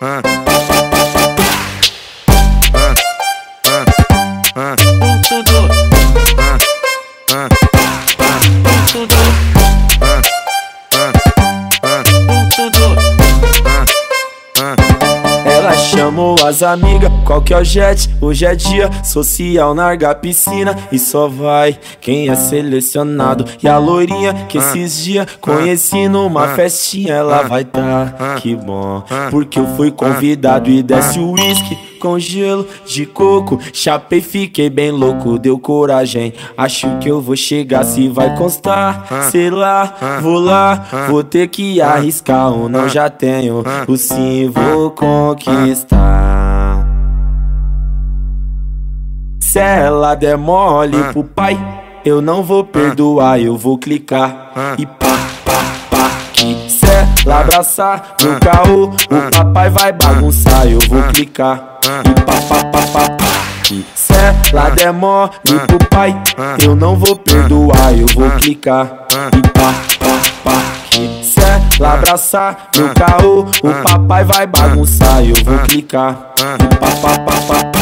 Huh. As amigas, qual que é o jet? Hoje é dia social, narga a piscina e só vai quem é selecionado. E a loirinha que esses dias conheci numa festinha, ela vai tá, que bom, porque eu fui convidado e desce o uísque com gelo de coco. Chapei, fiquei bem louco, deu coragem. Acho que eu vou chegar se vai constar. Sei lá, vou lá, vou ter que arriscar ou não já tenho. O sim vou conquistar. Se ela der mole pro pai, eu não vou perdoar, eu vou clicar e pá, pá, pá. Que se ela abraçar no caô, o papai vai bagunçar, eu vou clicar. E pá, pá, pá, pá, pá. Der mole pro pai, eu não vou perdoar, eu vou clicar. E pá, pá, pá. Se ela abraçar no caô, o papai vai bagunçar, eu vou clicar. E pá, pá, pá, pá, pá.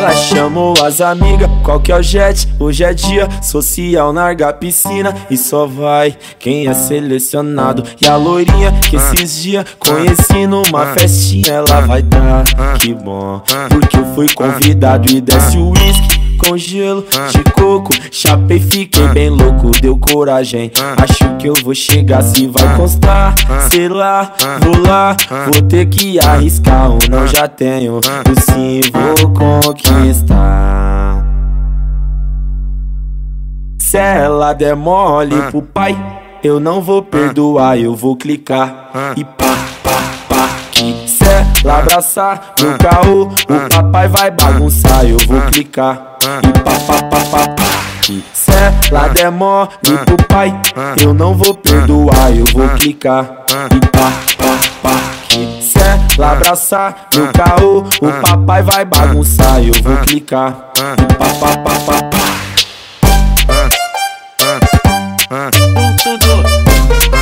Ela chamou as amigas, qual que é o jet? Hoje é dia social, narga a piscina e só vai quem é selecionado. E a loirinha que esses dias conheci numa festinha, ela vai tá, que bom, porque eu fui convidado e desce o uísque com gelo de coco. Chapei, fiquei bem louco, deu coragem. Acho que eu vou chegar se vai constar. Sei lá, vou lá, vou ter que arriscar ou não já tenho. O sim vou conquistar. Se ela der mole pro pai, eu não vou perdoar, eu vou clicar. E pá, pá, pá. Que se ela abraçar no caô, o papai vai bagunçar, eu vou clicar e pá, pá, pá, pá, pá. Se ela der mole pro pai, eu não vou perdoar, eu vou clicar e pá, pá, pá. Se ela abraçar no caô, o papai vai bagunçar, eu vou clicar e pá, pá, pá, pá, pá. Tudo.